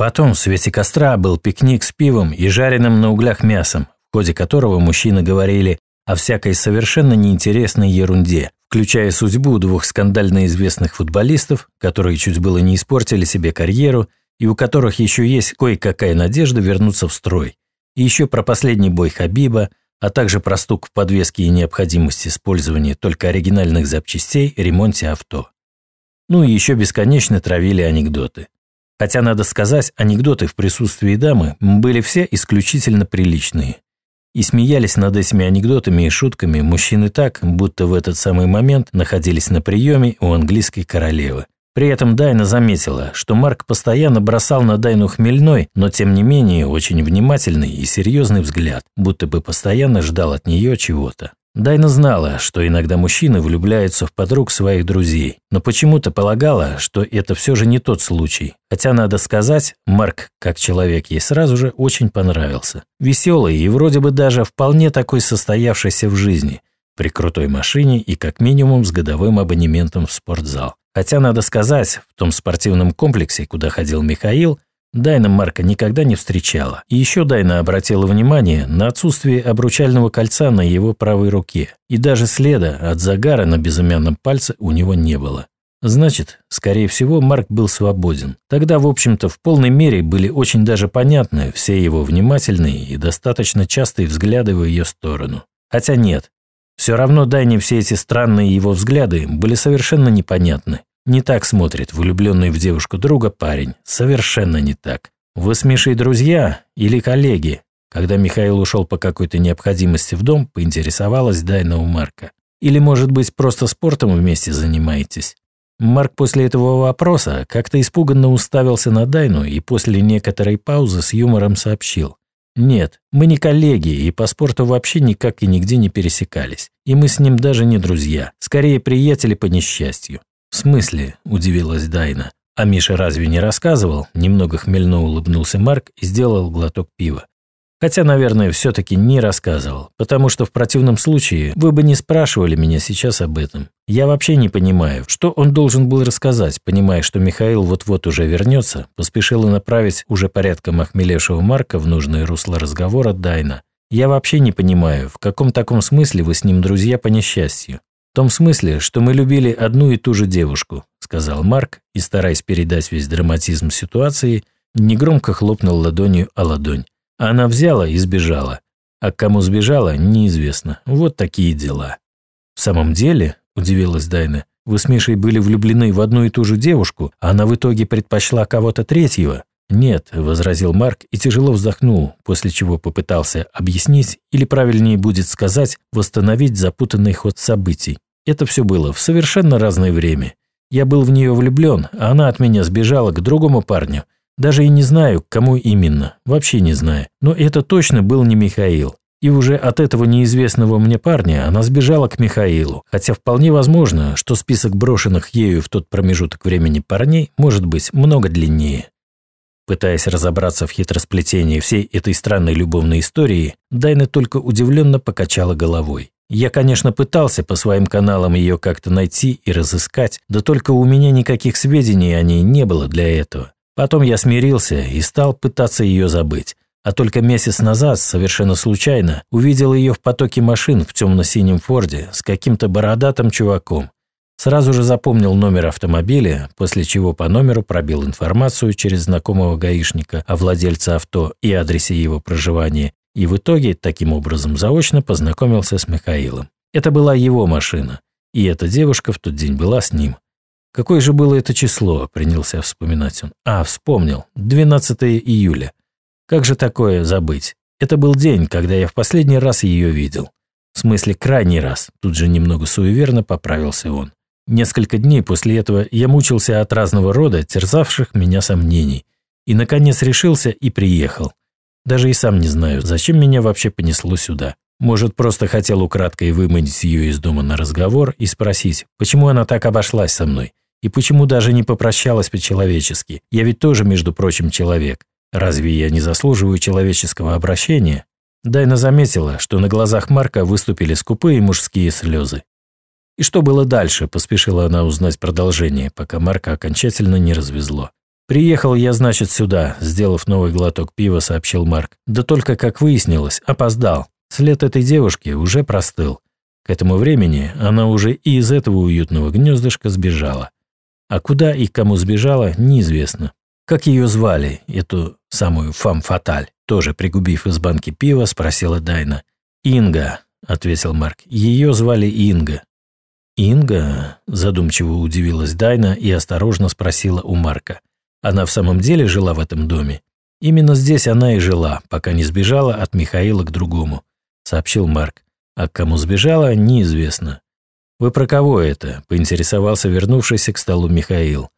Потом в свете костра был пикник с пивом и жареным на углях мясом, в ходе которого мужчины говорили о всякой совершенно неинтересной ерунде, включая судьбу двух скандально известных футболистов, которые чуть было не испортили себе карьеру и у которых еще есть кое-какая надежда вернуться в строй. И еще про последний бой Хабиба, а также про стук в подвеске и необходимость использования только оригинальных запчастей ремонте авто. Ну и еще бесконечно травили анекдоты. Хотя, надо сказать, анекдоты в присутствии дамы были все исключительно приличные. И смеялись над этими анекдотами и шутками мужчины так, будто в этот самый момент находились на приеме у английской королевы. При этом Дайна заметила, что Марк постоянно бросал на Дайну хмельной, но тем не менее очень внимательный и серьезный взгляд, будто бы постоянно ждал от нее чего-то. Дайна знала, что иногда мужчины влюбляются в подруг своих друзей, но почему-то полагала, что это все же не тот случай. Хотя, надо сказать, Марк, как человек, ей сразу же очень понравился. Веселый и вроде бы даже вполне такой состоявшийся в жизни, при крутой машине и как минимум с годовым абонементом в спортзал. Хотя, надо сказать, в том спортивном комплексе, куда ходил Михаил, Дайна Марка никогда не встречала. И еще Дайна обратила внимание на отсутствие обручального кольца на его правой руке. И даже следа от загара на безымянном пальце у него не было. Значит, скорее всего, Марк был свободен. Тогда, в общем-то, в полной мере были очень даже понятны все его внимательные и достаточно частые взгляды в ее сторону. Хотя нет, все равно Дайне все эти странные его взгляды были совершенно непонятны. Не так смотрит влюбленный в девушку друга парень. Совершенно не так. Вы с Мишей друзья или коллеги? Когда Михаил ушел по какой-то необходимости в дом, поинтересовалась Дайна у Марка. Или, может быть, просто спортом вместе занимаетесь? Марк после этого вопроса как-то испуганно уставился на Дайну и после некоторой паузы с юмором сообщил. «Нет, мы не коллеги и по спорту вообще никак и нигде не пересекались. И мы с ним даже не друзья, скорее приятели по несчастью. «В смысле?» – удивилась Дайна. «А Миша разве не рассказывал?» Немного хмельно улыбнулся Марк и сделал глоток пива. Хотя, наверное, все-таки не рассказывал, потому что в противном случае вы бы не спрашивали меня сейчас об этом. Я вообще не понимаю, что он должен был рассказать, понимая, что Михаил вот-вот уже вернется, поспешила направить уже порядком охмелевшего Марка в нужное русло разговора Дайна. Я вообще не понимаю, в каком таком смысле вы с ним друзья по несчастью. «В том смысле, что мы любили одну и ту же девушку», сказал Марк и, стараясь передать весь драматизм ситуации, негромко хлопнул ладонью о ладонь. Она взяла и сбежала. А к кому сбежала, неизвестно. Вот такие дела. «В самом деле», – удивилась Дайна, – «вы с Мишей были влюблены в одну и ту же девушку, а она в итоге предпочла кого-то третьего?» «Нет», – возразил Марк и тяжело вздохнул, после чего попытался объяснить, или правильнее будет сказать, восстановить запутанный ход событий. Это все было в совершенно разное время. Я был в нее влюблен, а она от меня сбежала к другому парню. Даже и не знаю, к кому именно, вообще не знаю. Но это точно был не Михаил. И уже от этого неизвестного мне парня она сбежала к Михаилу, хотя вполне возможно, что список брошенных ею в тот промежуток времени парней может быть много длиннее. Пытаясь разобраться в хитросплетении всей этой странной любовной истории, Дайна только удивленно покачала головой. Я, конечно, пытался по своим каналам ее как-то найти и разыскать, да только у меня никаких сведений о ней не было для этого. Потом я смирился и стал пытаться ее забыть. А только месяц назад, совершенно случайно, увидел ее в потоке машин в темно-синем Форде с каким-то бородатым чуваком. Сразу же запомнил номер автомобиля, после чего по номеру пробил информацию через знакомого гаишника о владельце авто и адресе его проживания, и в итоге таким образом заочно познакомился с Михаилом. Это была его машина, и эта девушка в тот день была с ним. Какое же было это число, принялся вспоминать он. А, вспомнил, 12 июля. Как же такое забыть? Это был день, когда я в последний раз ее видел. В смысле, крайний раз, тут же немного суеверно поправился он. Несколько дней после этого я мучился от разного рода, терзавших меня сомнений. И, наконец, решился и приехал. Даже и сам не знаю, зачем меня вообще понесло сюда. Может, просто хотел украдкой выманить ее из дома на разговор и спросить, почему она так обошлась со мной. И почему даже не попрощалась по-человечески. Я ведь тоже, между прочим, человек. Разве я не заслуживаю человеческого обращения? Дайна заметила, что на глазах Марка выступили скупые мужские слезы. И что было дальше, поспешила она узнать продолжение, пока Марка окончательно не развезло. «Приехал я, значит, сюда», – сделав новый глоток пива, сообщил Марк. «Да только, как выяснилось, опоздал. След этой девушки уже простыл. К этому времени она уже и из этого уютного гнездышка сбежала. А куда и кому сбежала, неизвестно. Как ее звали, эту самую фам-фаталь? Тоже пригубив из банки пива, спросила Дайна. «Инга», – ответил Марк. «Ее звали Инга». «Инга?» – задумчиво удивилась Дайна и осторожно спросила у Марка. «Она в самом деле жила в этом доме?» «Именно здесь она и жила, пока не сбежала от Михаила к другому», – сообщил Марк. «А к кому сбежала, неизвестно». «Вы про кого это?» – поинтересовался вернувшийся к столу Михаил.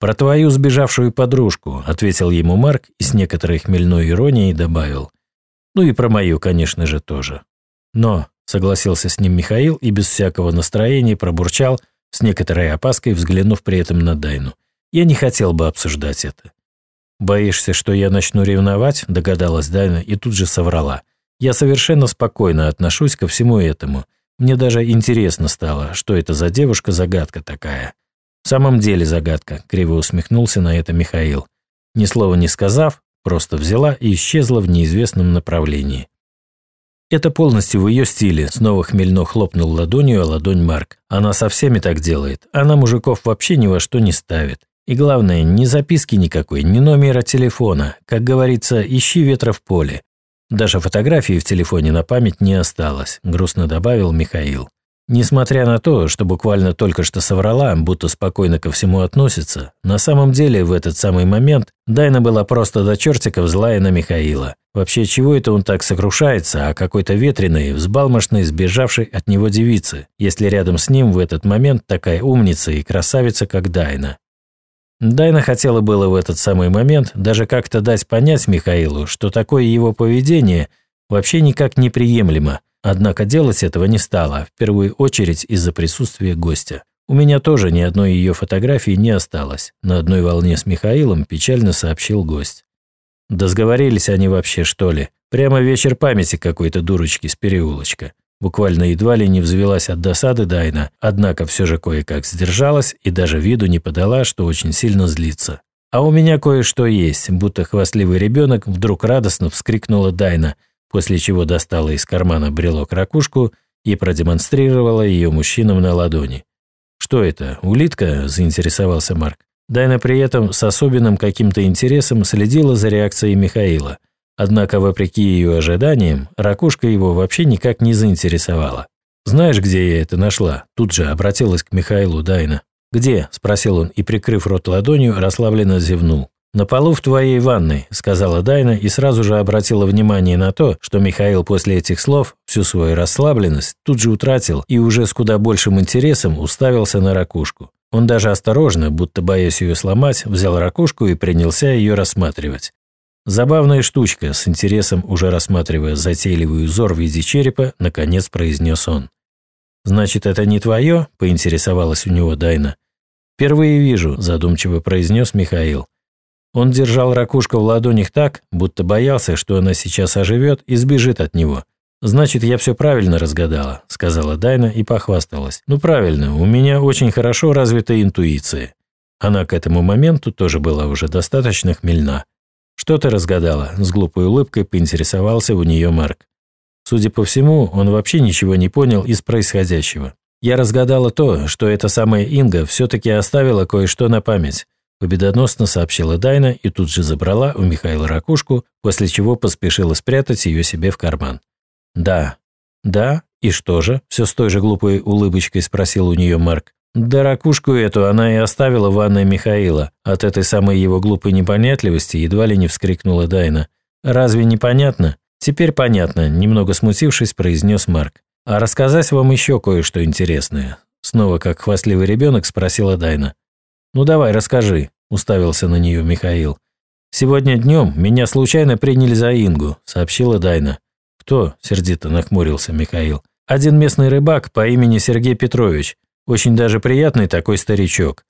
«Про твою сбежавшую подружку», – ответил ему Марк и с некоторой хмельной иронией добавил. «Ну и про мою, конечно же, тоже». «Но», – согласился с ним Михаил и без всякого настроения пробурчал, с некоторой опаской взглянув при этом на Дайну. «Я не хотел бы обсуждать это». «Боишься, что я начну ревновать?» – догадалась Дайна и тут же соврала. «Я совершенно спокойно отношусь ко всему этому. Мне даже интересно стало, что это за девушка-загадка такая. В самом деле загадка, криво усмехнулся на это Михаил. Ни слова не сказав, просто взяла и исчезла в неизвестном направлении. Это полностью в ее стиле, снова хмельно хлопнул ладонью о ладонь Марк. Она со всеми так делает, она мужиков вообще ни во что не ставит. И главное, ни записки никакой, ни номера телефона. Как говорится, ищи ветра в поле. Даже фотографии в телефоне на память не осталось, грустно добавил Михаил. Несмотря на то, что буквально только что соврала, будто спокойно ко всему относится, на самом деле в этот самый момент Дайна была просто до чертиков злая на Михаила. Вообще, чего это он так сокрушается о какой-то ветреной, взбалмошной, сбежавшей от него девице, если рядом с ним в этот момент такая умница и красавица, как Дайна? Дайна хотела было в этот самый момент даже как-то дать понять Михаилу, что такое его поведение вообще никак неприемлемо, однако делать этого не стала, в первую очередь из-за присутствия гостя. У меня тоже ни одной ее фотографии не осталось. На одной волне с Михаилом печально сообщил гость. Да сговорились они вообще, что ли? Прямо вечер памяти какой-то дурочки с переулочка. Буквально едва ли не взвелась от досады Дайна, однако все же кое-как сдержалась и даже виду не подала, что очень сильно злится. «А у меня кое-что есть», будто хвастливый ребенок вдруг радостно вскрикнула Дайна, после чего достала из кармана брелок-ракушку и продемонстрировала ее мужчинам на ладони. «Что это, улитка?» – заинтересовался Марк. Дайна при этом с особенным каким-то интересом следила за реакцией Михаила – Однако, вопреки ее ожиданиям, ракушка его вообще никак не заинтересовала. «Знаешь, где я это нашла?» Тут же обратилась к Михаилу Дайна. «Где?» – спросил он и, прикрыв рот ладонью, расслабленно зевнул. «На полу в твоей ванной», – сказала Дайна и сразу же обратила внимание на то, что Михаил после этих слов всю свою расслабленность тут же утратил и уже с куда большим интересом уставился на ракушку. Он даже осторожно, будто боясь ее сломать, взял ракушку и принялся ее рассматривать. Забавная штучка, с интересом уже рассматривая затейливый узор в виде черепа, наконец произнес он. «Значит, это не твое?» – поинтересовалась у него Дайна. «Впервые вижу», – задумчиво произнес Михаил. Он держал ракушку в ладонях так, будто боялся, что она сейчас оживет и сбежит от него. «Значит, я все правильно разгадала», – сказала Дайна и похвасталась. «Ну правильно, у меня очень хорошо развита интуиция». Она к этому моменту тоже была уже достаточно хмельна. «Что ты разгадала?» – с глупой улыбкой поинтересовался у нее Марк. Судя по всему, он вообще ничего не понял из происходящего. «Я разгадала то, что эта самая Инга все-таки оставила кое-что на память», победоносно сообщила Дайна и тут же забрала у Михаила ракушку, после чего поспешила спрятать ее себе в карман. «Да». «Да? И что же?» – все с той же глупой улыбочкой спросил у нее Марк. Да ракушку эту она и оставила в ванной Михаила. От этой самой его глупой непонятливости едва ли не вскрикнула Дайна. «Разве непонятно?» «Теперь понятно», – немного смутившись, произнес Марк. «А рассказать вам еще кое-что интересное?» Снова, как хвастливый ребенок, спросила Дайна. «Ну давай, расскажи», – уставился на нее Михаил. «Сегодня днем меня случайно приняли за Ингу», – сообщила Дайна. «Кто?» – сердито нахмурился Михаил. «Один местный рыбак по имени Сергей Петрович. Очень даже приятный такой старичок.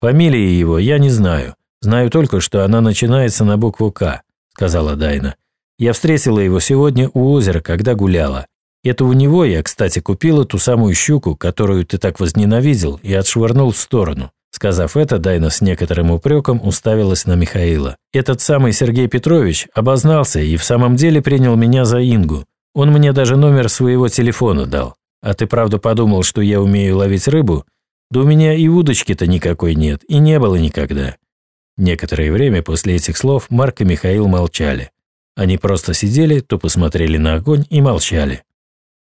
Фамилии его я не знаю. Знаю только, что она начинается на букву «К», сказала Дайна. Я встретила его сегодня у озера, когда гуляла. Это у него я, кстати, купила ту самую щуку, которую ты так возненавидел и отшвырнул в сторону. Сказав это, Дайна с некоторым упреком уставилась на Михаила. «Этот самый Сергей Петрович обознался и в самом деле принял меня за Ингу. Он мне даже номер своего телефона дал. А ты правда подумал, что я умею ловить рыбу? Да у меня и удочки-то никакой нет, и не было никогда». Некоторое время после этих слов Марк и Михаил молчали. Они просто сидели, тупо смотрели на огонь и молчали.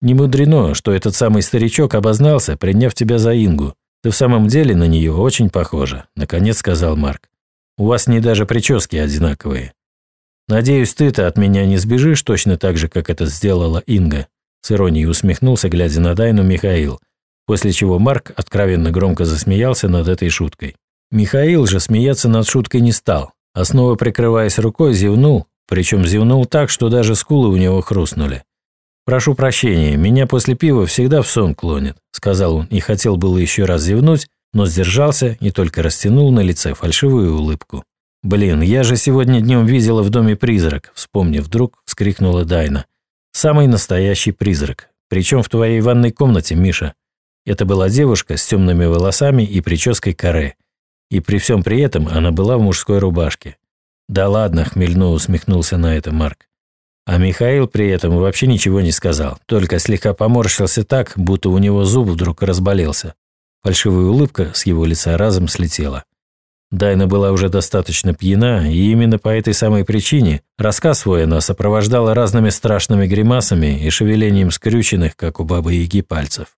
«Не мудрено, что этот самый старичок обознался, приняв тебя за Ингу. Ты в самом деле на нее очень похожа», – наконец сказал Марк. «У вас не даже прически одинаковые. Надеюсь, ты-то от меня не сбежишь точно так же, как это сделала Инга», – с иронией усмехнулся, глядя на Дайну Михаил, после чего Марк откровенно громко засмеялся над этой шуткой. Михаил же смеяться над шуткой не стал, а снова прикрываясь рукой, зевнул, причем зевнул так, что даже скулы у него хрустнули. «Прошу прощения, меня после пива всегда в сон клонит», – сказал он и хотел было еще раз зевнуть, но сдержался и только растянул на лице фальшивую улыбку. «Блин, я же сегодня днем видела в доме призрак», – вспомнив вдруг, вскрикнула Дайна. «Самый настоящий призрак. Причем в твоей ванной комнате, Миша. Это была девушка с темными волосами и прической каре. И при всем при этом она была в мужской рубашке. «Да ладно», – хмельно усмехнулся на это Марк. А Михаил при этом вообще ничего не сказал, только слегка поморщился так, будто у него зуб вдруг разболелся. Фальшивая улыбка с его лица разом слетела. Дайна была уже достаточно пьяна, и именно по этой самой причине рассказ свой она сопровождала разными страшными гримасами и шевелением скрюченных, как у бабы-яги, пальцев.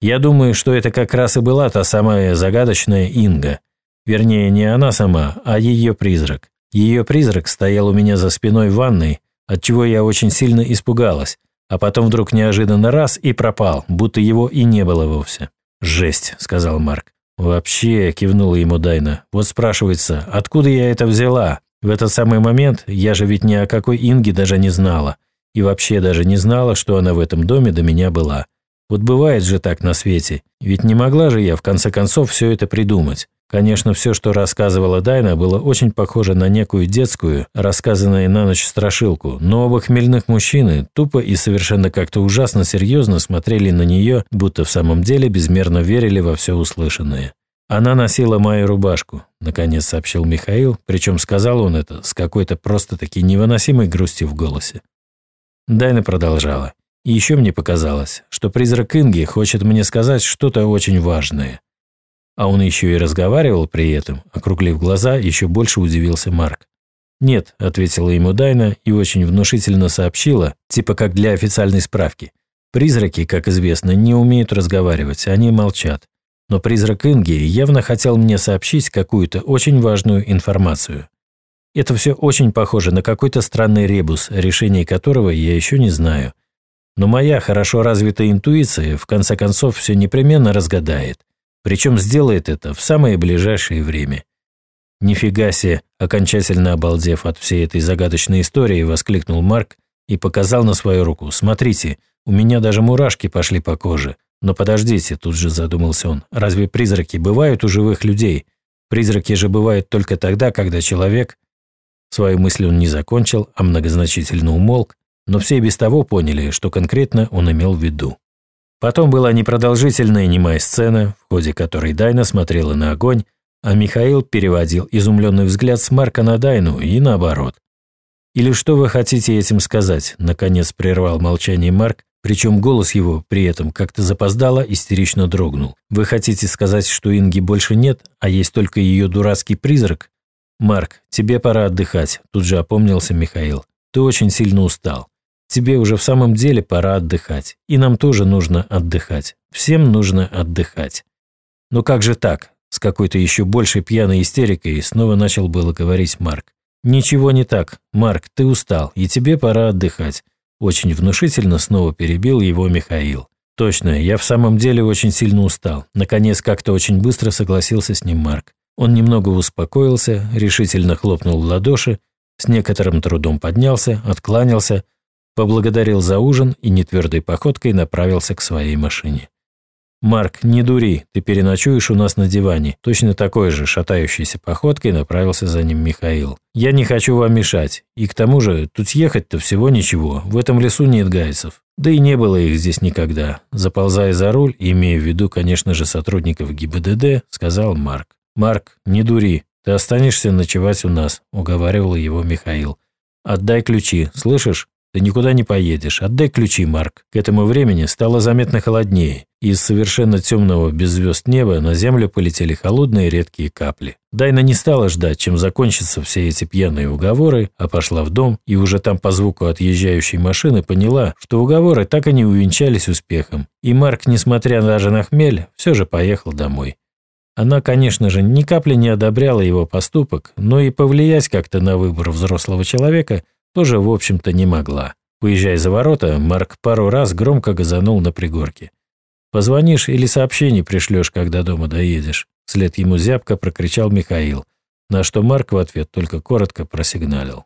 Я думаю, что это как раз и была та самая загадочная Инга. Вернее, не она сама, а ее призрак. Ее призрак стоял у меня за спиной в ванной, отчего я очень сильно испугалась, а потом вдруг неожиданно раз и пропал, будто его и не было вовсе. «Жесть», – сказал Марк. «Вообще», – кивнула ему Дайна. «Вот спрашивается, откуда я это взяла? В этот самый момент я же ведь ни о какой Инге даже не знала. И вообще даже не знала, что она в этом доме до меня была. Вот бывает же так на свете. Ведь не могла же я в конце концов все это придумать. Конечно, все, что рассказывала Дайна, было очень похоже на некую детскую, рассказанную на ночь страшилку, но оба хмельных мужчины тупо и совершенно как-то ужасно серьезно смотрели на нее, будто в самом деле безмерно верили во все услышанное. «Она носила мою рубашку», – наконец сообщил Михаил, причем сказал он это с какой-то просто-таки невыносимой грустью в голосе. Дайна продолжала. И еще мне показалось, что призрак Инги хочет мне сказать что-то очень важное. А он еще и разговаривал при этом, округлив глаза, еще больше удивился Марк. «Нет», – ответила ему Дайна и очень внушительно сообщила, типа как для официальной справки. «Призраки, как известно, не умеют разговаривать, они молчат. Но призрак Инги явно хотел мне сообщить какую-то очень важную информацию. Это все очень похоже на какой-то странный ребус, решение которого я еще не знаю. Но моя хорошо развитая интуиция в конце концов все непременно разгадает. Причем сделает это в самое ближайшее время. «Нифига себе!» – окончательно обалдев от всей этой загадочной истории, воскликнул Марк и показал на свою руку. «Смотрите, у меня даже мурашки пошли по коже. Но подождите», – тут же задумался он, – «разве призраки бывают у живых людей? Призраки же бывают только тогда, когда человек...» Свою мысль он не закончил, а многозначительно умолк, но все и без того поняли, что конкретно он имел в виду. Потом была непродолжительная немая сцена, в ходе которой Дайна смотрела на огонь, а Михаил переводил изумленный взгляд с Марка на Дайну и наоборот. «Или что вы хотите этим сказать?» – наконец прервал молчание Марк, причем голос его при этом как-то запоздало истерично дрогнул. «Вы хотите сказать, что Инги больше нет, а есть только ее дурацкий призрак?» «Марк, тебе пора отдыхать», – тут же опомнился Михаил. «Ты очень сильно устал. Тебе уже в самом деле пора отдыхать. И нам тоже нужно отдыхать. Всем нужно отдыхать. Но как же так? С какой-то еще большей пьяной истерикой снова начал было говорить Марк. «Ничего не так. Марк, ты устал, и тебе пора отдыхать». Очень внушительно снова перебил его Михаил. «Точно, я в самом деле очень сильно устал». Наконец, как-то очень быстро согласился с ним Марк. Он немного успокоился, решительно хлопнул в ладоши, с некоторым трудом поднялся, откланялся, поблагодарил за ужин и нетвердой походкой направился к своей машине. «Марк, не дури, ты переночуешь у нас на диване». Точно такой же шатающейся походкой направился за ним Михаил. «Я не хочу вам мешать. И к тому же, тут ехать-то всего ничего. В этом лесу нет гайцев. Да и не было их здесь никогда. Заползая за руль, имея в виду, конечно же, сотрудников ГИБДД, сказал Марк. «Марк, не дури, ты останешься ночевать у нас», – уговаривал его Михаил. «Отдай ключи, слышишь? Ты никуда не поедешь. Отдай ключи, Марк». К этому времени стало заметно холоднее. Из совершенно темного без неба на землю полетели холодные редкие капли. Дайна не стала ждать, чем закончатся все эти пьяные уговоры, а пошла в дом и уже там по звуку отъезжающей машины поняла, что уговоры так и не увенчались успехом. И Марк, несмотря даже на хмель, все же поехал домой. Она, конечно же, ни капли не одобряла его поступок, но и повлиять как-то на выбор взрослого человека тоже, в общем-то, не могла. Выезжая за ворота, Марк пару раз громко газанул на пригорке. Позвонишь или сообщение пришлешь, когда дома доедешь?» Вслед ему зябко прокричал Михаил, на что Марк в ответ только коротко просигналил.